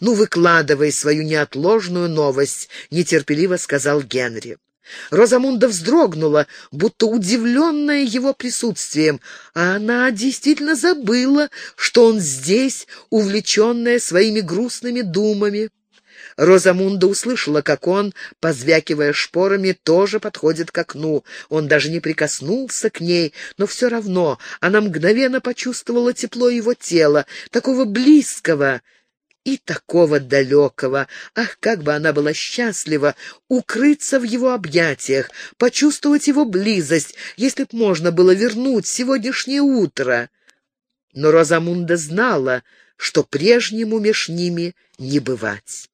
«Ну, выкладывай свою неотложную новость», — нетерпеливо сказал Генри. Розамунда вздрогнула, будто удивленная его присутствием, а она действительно забыла, что он здесь, увлеченная своими грустными думами. Розамунда услышала, как он, позвякивая шпорами, тоже подходит к окну. Он даже не прикоснулся к ней, но все равно она мгновенно почувствовала тепло его тела, такого близкого и такого далекого. Ах, как бы она была счастлива укрыться в его объятиях, почувствовать его близость, если б можно было вернуть сегодняшнее утро. Но Розамунда знала, что прежнему меж ними не бывать.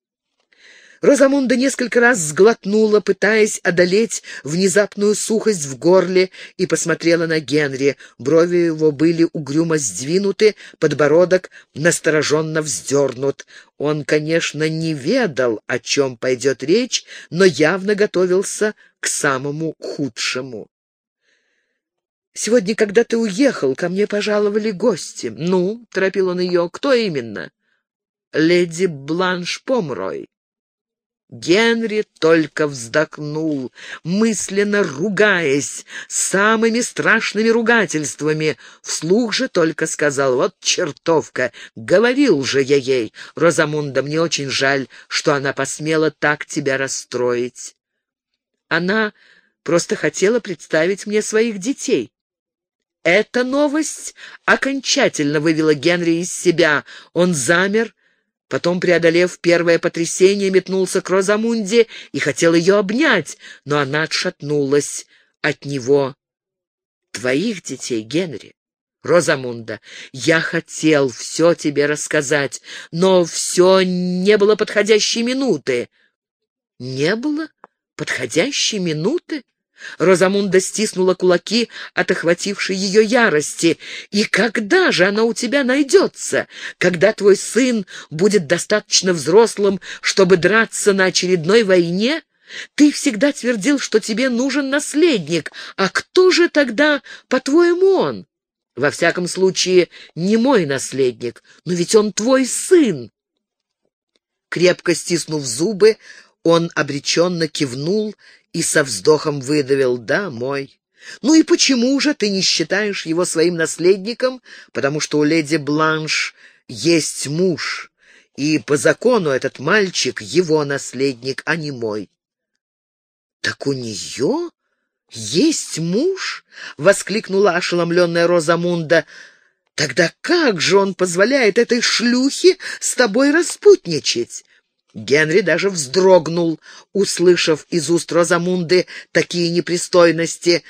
Розамунда несколько раз сглотнула, пытаясь одолеть внезапную сухость в горле, и посмотрела на Генри. Брови его были угрюмо сдвинуты, подбородок настороженно вздернут. Он, конечно, не ведал, о чем пойдет речь, но явно готовился к самому худшему. «Сегодня, когда ты уехал, ко мне пожаловали гости. Ну, — торопил он ее, — кто именно?» «Леди Бланш Помрой». Генри только вздохнул, мысленно ругаясь самыми страшными ругательствами. Вслух же только сказал, вот чертовка, говорил же я ей, Розамунда, мне очень жаль, что она посмела так тебя расстроить. Она просто хотела представить мне своих детей. Эта новость окончательно вывела Генри из себя. Он замер, Потом, преодолев первое потрясение, метнулся к Розамунде и хотел ее обнять, но она отшатнулась от него. «Твоих детей, Генри?» «Розамунда, я хотел все тебе рассказать, но все не было подходящей минуты». «Не было подходящей минуты?» Розамунда стиснула кулаки от охватившей ее ярости. «И когда же она у тебя найдется? Когда твой сын будет достаточно взрослым, чтобы драться на очередной войне?» Ты всегда твердил, что тебе нужен наследник. А кто же тогда, по-твоему, он? Во всяком случае, не мой наследник, но ведь он твой сын. Крепко стиснув зубы, он обреченно кивнул и со вздохом выдавил «да, мой». «Ну и почему же ты не считаешь его своим наследником? Потому что у леди Бланш есть муж, и по закону этот мальчик — его наследник, а не мой». «Так у нее есть муж?» — воскликнула ошеломленная Розамунда. «Тогда как же он позволяет этой шлюхе с тобой распутничать?» Генри даже вздрогнул, услышав из уст Розамунды такие непристойности.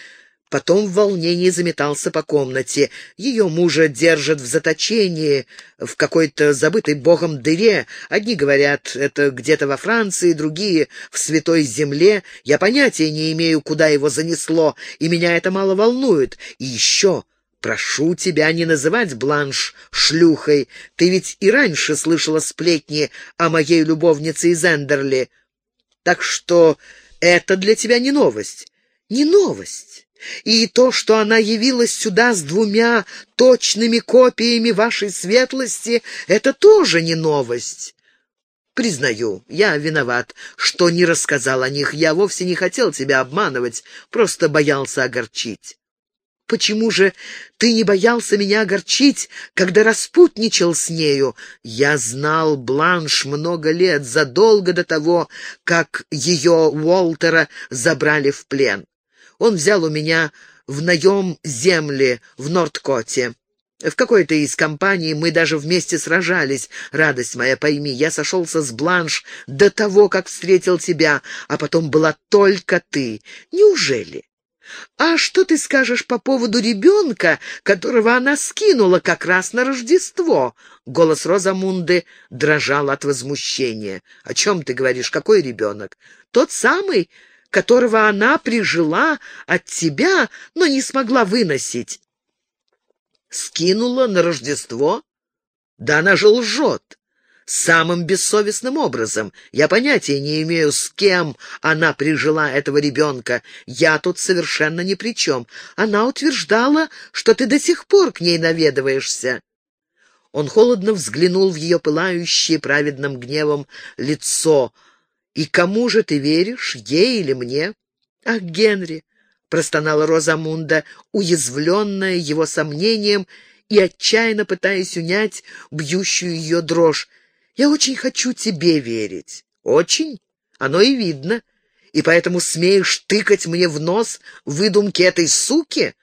Потом в волнении заметался по комнате. Ее мужа держат в заточении, в какой-то забытой богом дыре. Одни говорят, это где-то во Франции, другие — в Святой Земле. Я понятия не имею, куда его занесло, и меня это мало волнует. И еще «Прошу тебя не называть Бланш шлюхой. Ты ведь и раньше слышала сплетни о моей любовнице из Эндерли. Так что это для тебя не новость. Не новость. И то, что она явилась сюда с двумя точными копиями вашей светлости, это тоже не новость». Признаю, я виноват, что не рассказал о них. Я вовсе не хотел тебя обманывать, просто боялся огорчить. Почему же ты не боялся меня огорчить, когда распутничал с нею? Я знал Бланш много лет, задолго до того, как ее Уолтера забрали в плен. Он взял у меня в наем земли в Нордкоте. В какой-то из компаний мы даже вместе сражались. Радость моя, пойми, я сошелся с Бланш до того, как встретил тебя, а потом была только ты. Неужели? «А что ты скажешь по поводу ребенка, которого она скинула как раз на Рождество?» Голос Розамунды дрожал от возмущения. «О чем ты говоришь? Какой ребенок?» «Тот самый, которого она прижила от тебя, но не смогла выносить». «Скинула на Рождество?» «Да она же лжет!» Самым бессовестным образом. Я понятия не имею, с кем она прижила этого ребенка. Я тут совершенно ни при чем. Она утверждала, что ты до сих пор к ней наведываешься. Он холодно взглянул в ее пылающее праведным гневом лицо. «И кому же ты веришь, ей или мне?» «Ах, Генри!» — простонала Розамунда, уязвленная его сомнением и отчаянно пытаясь унять бьющую ее дрожь. «Я очень хочу тебе верить». «Очень? Оно и видно. И поэтому смеешь тыкать мне в нос выдумки этой суки?»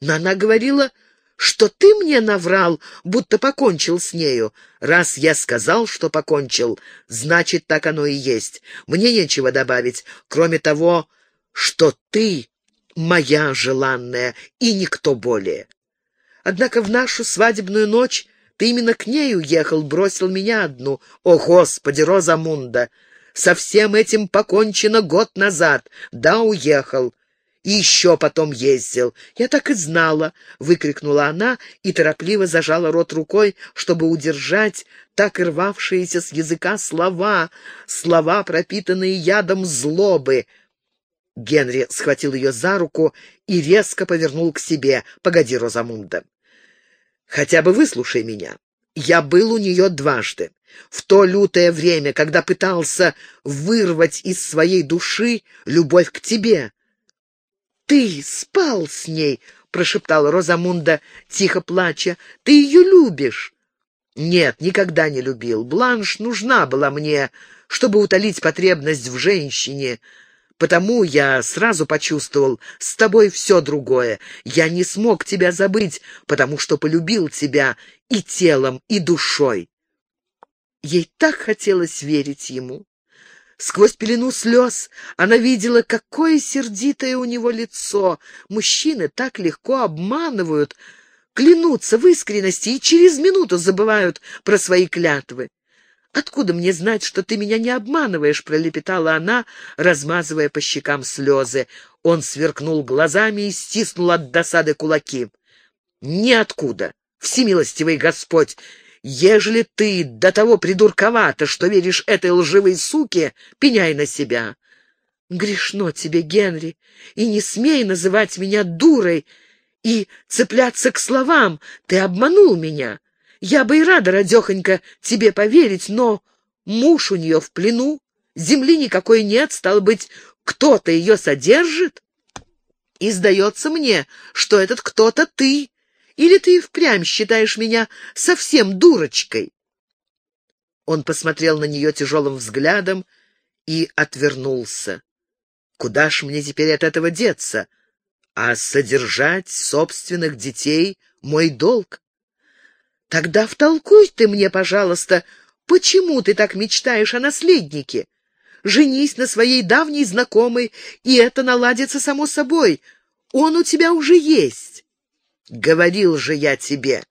Но она говорила что ты мне наврал, будто покончил с нею. Раз я сказал, что покончил, значит, так оно и есть. Мне нечего добавить, кроме того, что ты моя желанная и никто более. Однако в нашу свадебную ночь ты именно к ней уехал, бросил меня одну. О, Господи, Розамунда! Со всем этим покончено год назад. Да, уехал и еще потом ездил. Я так и знала!» — выкрикнула она и торопливо зажала рот рукой, чтобы удержать так и рвавшиеся с языка слова, слова, пропитанные ядом злобы. Генри схватил ее за руку и резко повернул к себе. «Погоди, Розамунда. Хотя бы выслушай меня. Я был у нее дважды. В то лютое время, когда пытался вырвать из своей души любовь к тебе. «Ты спал с ней!» — прошептала Розамунда, тихо плача. «Ты ее любишь!» «Нет, никогда не любил. Бланш нужна была мне, чтобы утолить потребность в женщине. Потому я сразу почувствовал, с тобой все другое. Я не смог тебя забыть, потому что полюбил тебя и телом, и душой». Ей так хотелось верить ему. Сквозь пелену слез она видела, какое сердитое у него лицо. Мужчины так легко обманывают, клянутся в искренности и через минуту забывают про свои клятвы. «Откуда мне знать, что ты меня не обманываешь?» — пролепетала она, размазывая по щекам слезы. Он сверкнул глазами и стиснул от досады кулаки. «Ниоткуда! Всемилостивый Господь! Ежели ты до того придурковата, что веришь этой лживой суке, пеняй на себя. Грешно тебе, Генри, и не смей называть меня дурой и цепляться к словам. Ты обманул меня. Я бы и рада, радехонька, тебе поверить, но муж у нее в плену, земли никакой нет, стал быть, кто-то ее содержит. И сдается мне, что этот кто-то ты. Или ты впрямь считаешь меня совсем дурочкой?» Он посмотрел на нее тяжелым взглядом и отвернулся. «Куда ж мне теперь от этого деться? А содержать собственных детей — мой долг. Тогда втолкуй ты мне, пожалуйста, почему ты так мечтаешь о наследнике? Женись на своей давней знакомой, и это наладится само собой. Он у тебя уже есть». Говорил же я тебе,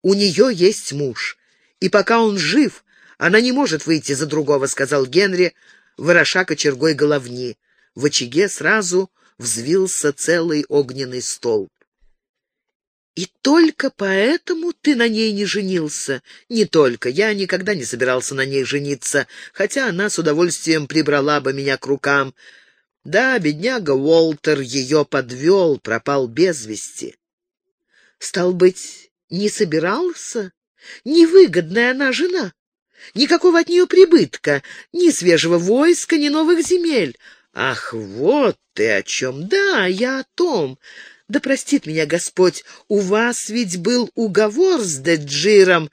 у нее есть муж, и пока он жив, она не может выйти за другого, — сказал Генри, вороша кочергой головни. В очаге сразу взвился целый огненный стол. «И только поэтому ты на ней не женился?» «Не только. Я никогда не собирался на ней жениться, хотя она с удовольствием прибрала бы меня к рукам. Да, бедняга Уолтер ее подвел, пропал без вести. Стал быть, не собирался? Невыгодная она жена. Никакого от нее прибытка, ни свежего войска, ни новых земель. Ах, вот ты о чем. Да, я о том. Да простит меня Господь, у вас ведь был уговор с Деджиром.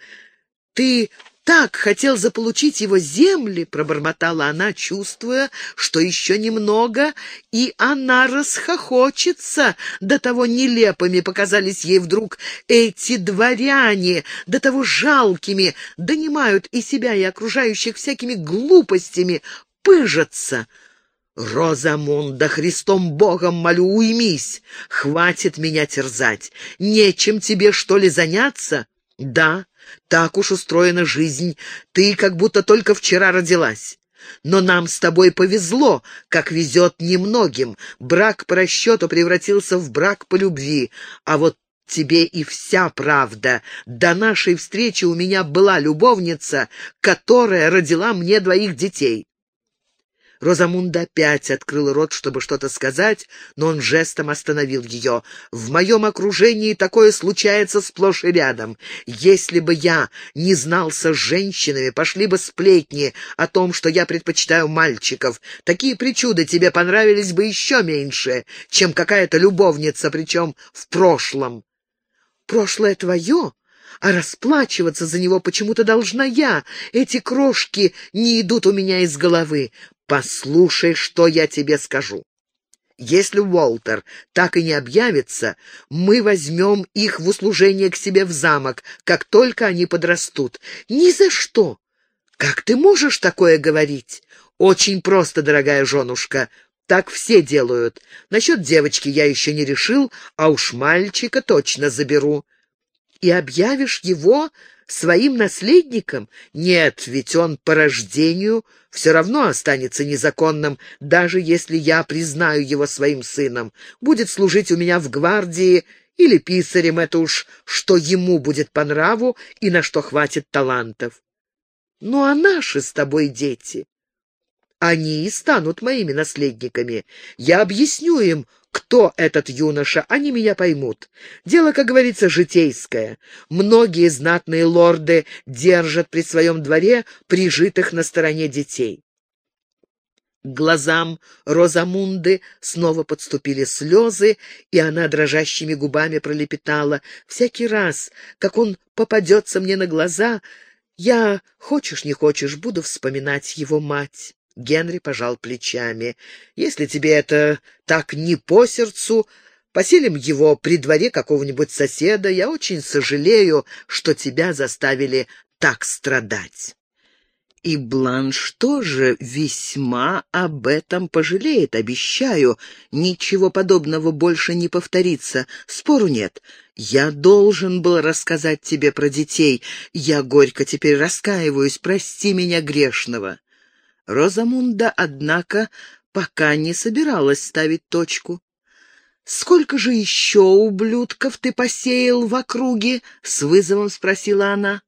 Ты так хотел заполучить его земли, — пробормотала она, чувствуя, что еще немного, и она расхохочется. До того нелепыми показались ей вдруг эти дворяне, до того жалкими, донимают и себя, и окружающих всякими глупостями, пыжатся. «Розамунда, Христом Богом молю, уймись! Хватит меня терзать! Нечем тебе, что ли, заняться?» «Да, так уж устроена жизнь. Ты как будто только вчера родилась. Но нам с тобой повезло, как везет немногим. Брак по расчету превратился в брак по любви. А вот тебе и вся правда. До нашей встречи у меня была любовница, которая родила мне двоих детей. Розамунда опять открыла рот, чтобы что-то сказать, но он жестом остановил ее. «В моем окружении такое случается сплошь и рядом. Если бы я не знался с женщинами, пошли бы сплетни о том, что я предпочитаю мальчиков. Такие причуды тебе понравились бы еще меньше, чем какая-то любовница, причем в прошлом». «Прошлое твое?» а расплачиваться за него почему-то должна я. Эти крошки не идут у меня из головы. Послушай, что я тебе скажу. Если Уолтер так и не объявится, мы возьмем их в услужение к себе в замок, как только они подрастут. Ни за что! Как ты можешь такое говорить? Очень просто, дорогая женушка. Так все делают. Насчет девочки я еще не решил, а уж мальчика точно заберу. И объявишь его своим наследником? Нет, ведь он по рождению все равно останется незаконным, даже если я признаю его своим сыном. Будет служить у меня в гвардии или писарем, это уж что ему будет по нраву и на что хватит талантов. Ну а наши с тобой дети? Они и станут моими наследниками. Я объясню им, кто этот юноша, они меня поймут. Дело, как говорится, житейское. Многие знатные лорды держат при своем дворе прижитых на стороне детей. Глазам Розамунды снова подступили слезы, и она дрожащими губами пролепетала. «Всякий раз, как он попадется мне на глаза, я, хочешь не хочешь, буду вспоминать его мать». Генри пожал плечами. «Если тебе это так не по сердцу, поселим его при дворе какого-нибудь соседа. Я очень сожалею, что тебя заставили так страдать». И Бланш тоже весьма об этом пожалеет, обещаю. Ничего подобного больше не повторится. Спору нет. Я должен был рассказать тебе про детей. Я горько теперь раскаиваюсь. Прости меня грешного. Розамунда, однако, пока не собиралась ставить точку. «Сколько же еще ублюдков ты посеял в округе?» — с вызовом спросила она.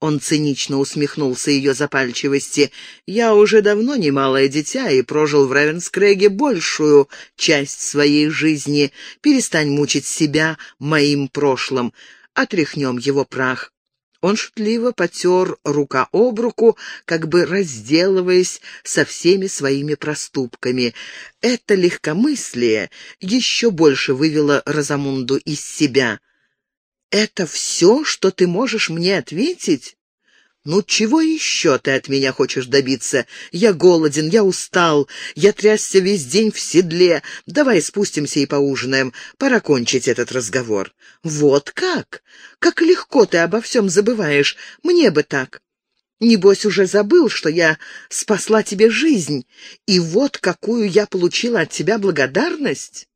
Он цинично усмехнулся ее запальчивости. «Я уже давно немалое дитя и прожил в Ревенскреге большую часть своей жизни. Перестань мучить себя моим прошлым. Отряхнем его прах. Он шутливо потер рука об руку, как бы разделываясь со всеми своими проступками. Это легкомыслие еще больше вывело Розамунду из себя. «Это все, что ты можешь мне ответить?» «Ну, чего еще ты от меня хочешь добиться? Я голоден, я устал, я трясся весь день в седле. Давай спустимся и поужинаем. Пора кончить этот разговор». «Вот как? Как легко ты обо всем забываешь. Мне бы так». Небось, уже забыл, что я спасла тебе жизнь, и вот какую я получила от тебя благодарность?»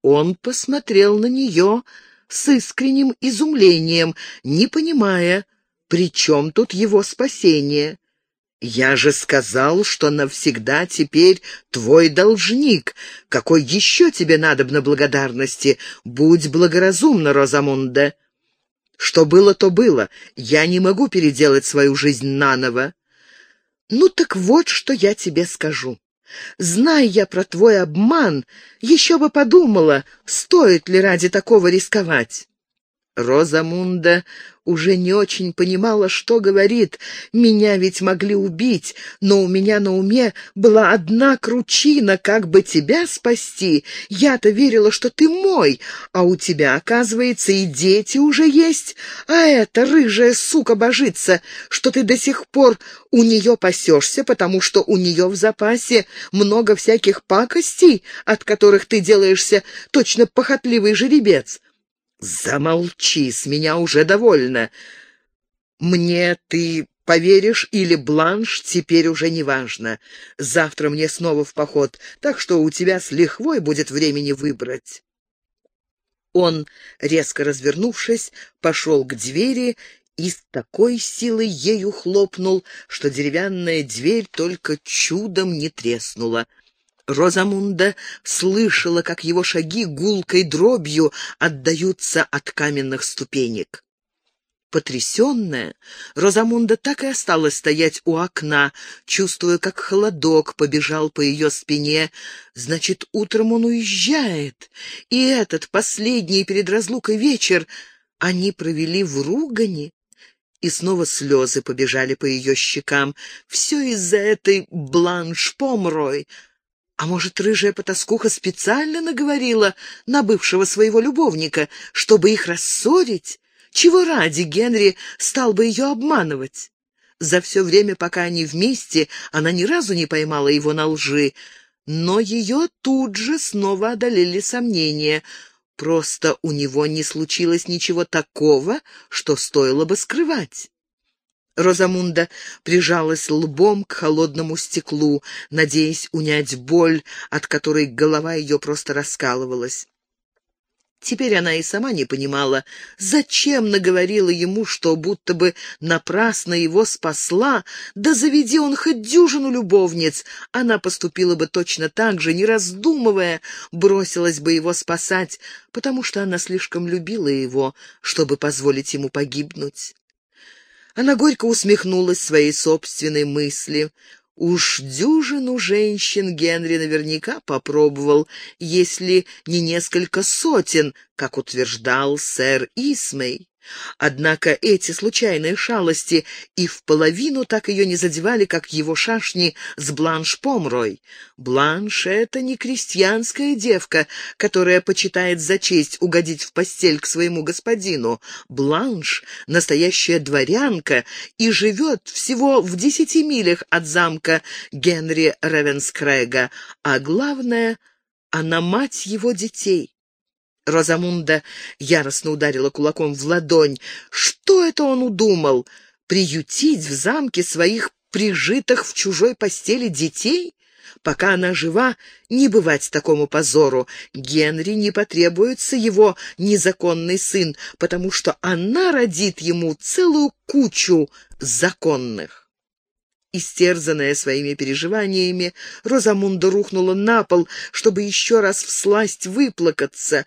Он посмотрел на нее с искренним изумлением, не понимая, при чем тут его спасение? Я же сказал, что навсегда теперь твой должник. Какой еще тебе надобно благодарности? Будь благоразумна, Розамунда. Что было, то было. Я не могу переделать свою жизнь наново. Ну так вот, что я тебе скажу. Зная я про твой обман, еще бы подумала, стоит ли ради такого рисковать. Розамунда уже не очень понимала, что говорит. Меня ведь могли убить, но у меня на уме была одна кручина, как бы тебя спасти. Я-то верила, что ты мой, а у тебя, оказывается, и дети уже есть. А эта рыжая сука божится, что ты до сих пор у нее пасешься, потому что у нее в запасе много всяких пакостей, от которых ты делаешься точно похотливый жеребец. «Замолчи, с меня уже довольно. Мне ты поверишь или бланш, теперь уже не важно. Завтра мне снова в поход, так что у тебя с лихвой будет времени выбрать». Он, резко развернувшись, пошел к двери и с такой силой ею хлопнул, что деревянная дверь только чудом не треснула. Розамунда слышала, как его шаги гулкой дробью отдаются от каменных ступенек. Потрясенная, Розамунда так и осталась стоять у окна, чувствуя, как холодок побежал по ее спине. Значит, утром он уезжает. И этот последний перед разлукой вечер они провели в ругани. И снова слезы побежали по ее щекам. Все из-за этой бланш Помрой. А может, рыжая потаскуха специально наговорила на бывшего своего любовника, чтобы их рассорить? Чего ради Генри стал бы ее обманывать? За все время, пока они вместе, она ни разу не поймала его на лжи, но ее тут же снова одолели сомнения. Просто у него не случилось ничего такого, что стоило бы скрывать. Розамунда прижалась лбом к холодному стеклу, надеясь унять боль, от которой голова ее просто раскалывалась. Теперь она и сама не понимала, зачем наговорила ему, что будто бы напрасно его спасла, да заведи он хоть дюжину любовниц, она поступила бы точно так же, не раздумывая, бросилась бы его спасать, потому что она слишком любила его, чтобы позволить ему погибнуть. Она горько усмехнулась своей собственной мысли. Уж дюжину женщин Генри наверняка попробовал, если не несколько сотен, как утверждал сэр Исмей. Однако эти случайные шалости и в половину так ее не задевали, как его шашни с Бланш Помрой. Бланш — это не крестьянская девка, которая почитает за честь угодить в постель к своему господину. Бланш — настоящая дворянка и живет всего в десяти милях от замка Генри Ревенскрега, а главное — она мать его детей. Розамунда яростно ударила кулаком в ладонь. Что это он удумал? Приютить в замке своих прижитых в чужой постели детей? Пока она жива, не бывать такому позору. Генри не потребуется его незаконный сын, потому что она родит ему целую кучу законных. Истерзанная своими переживаниями, Розамунда рухнула на пол, чтобы еще раз всласть выплакаться.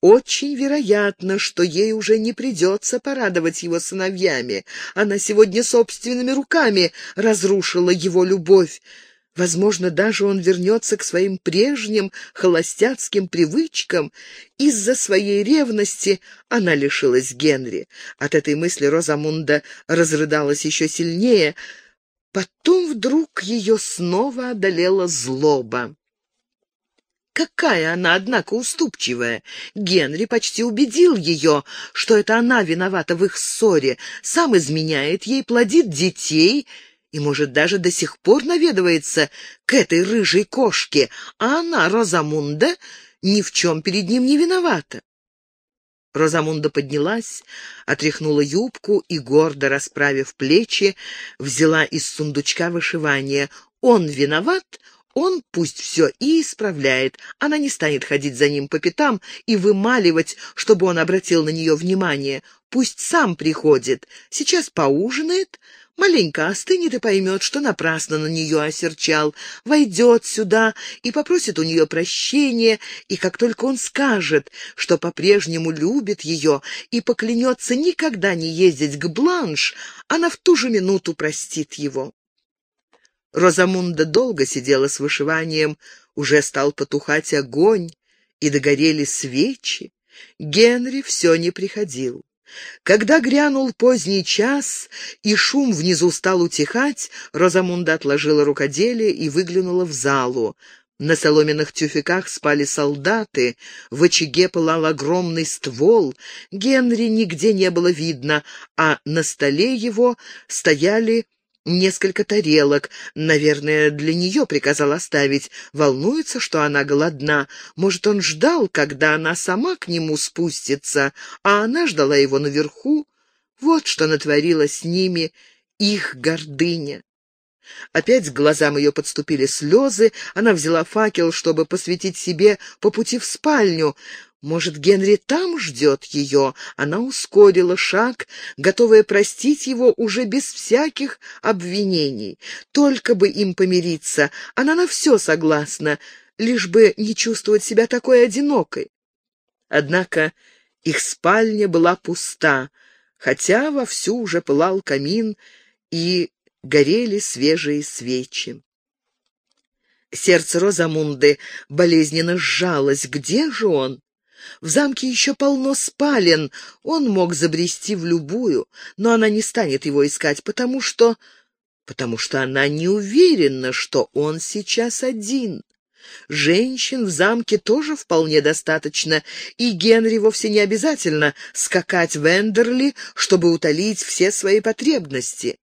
Очень вероятно, что ей уже не придется порадовать его сыновьями. Она сегодня собственными руками разрушила его любовь. Возможно, даже он вернется к своим прежним холостяцким привычкам. Из-за своей ревности она лишилась Генри. От этой мысли Розамунда разрыдалась еще сильнее — Потом вдруг ее снова одолела злоба. Какая она, однако, уступчивая. Генри почти убедил ее, что это она виновата в их ссоре, сам изменяет ей, плодит детей и, может, даже до сих пор наведывается к этой рыжей кошке, а она, Розамунда, ни в чем перед ним не виновата. Розамунда поднялась, отряхнула юбку и, гордо расправив плечи, взяла из сундучка вышивание. «Он виноват?» Он пусть все и исправляет. Она не станет ходить за ним по пятам и вымаливать, чтобы он обратил на нее внимание. Пусть сам приходит. Сейчас поужинает, Маленько остынет и поймет, что напрасно на нее осерчал, войдет сюда и попросит у нее прощения, и как только он скажет, что по-прежнему любит ее и поклянется никогда не ездить к Бланш, она в ту же минуту простит его. Розамунда долго сидела с вышиванием, уже стал потухать огонь, и догорели свечи. Генри все не приходил. Когда грянул поздний час и шум внизу стал утихать, Розамунда отложила рукоделие и выглянула в залу. На соломенных тюфяках спали солдаты, в очаге пылал огромный ствол, Генри нигде не было видно, а на столе его стояли несколько тарелок. Наверное, для нее приказал оставить. Волнуется, что она голодна. Может, он ждал, когда она сама к нему спустится, а она ждала его наверху. Вот что натворила с ними их гордыня. Опять к глазам ее подступили слезы, она взяла факел, чтобы посветить себе по пути в спальню. Может, Генри там ждет ее? Она ускорила шаг, готовая простить его уже без всяких обвинений. Только бы им помириться, она на все согласна, лишь бы не чувствовать себя такой одинокой. Однако их спальня была пуста. хотя вовсю уже пылал камин и горели свежие свечи. Сердце Розамунды болезненно сжалось. Где же он? В замке еще полно спален, он мог забрести в любую, но она не станет его искать, потому что... потому что она не уверена, что он сейчас один. Женщин в замке тоже вполне достаточно, и Генри вовсе не обязательно скакать в Эндерли, чтобы утолить все свои потребности.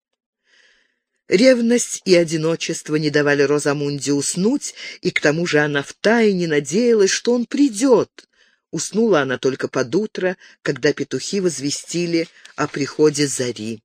Ревность и одиночество не давали Розамунде уснуть, и к тому же она втайне надеялась, что он придет. Уснула она только под утро, когда петухи возвестили о приходе зари.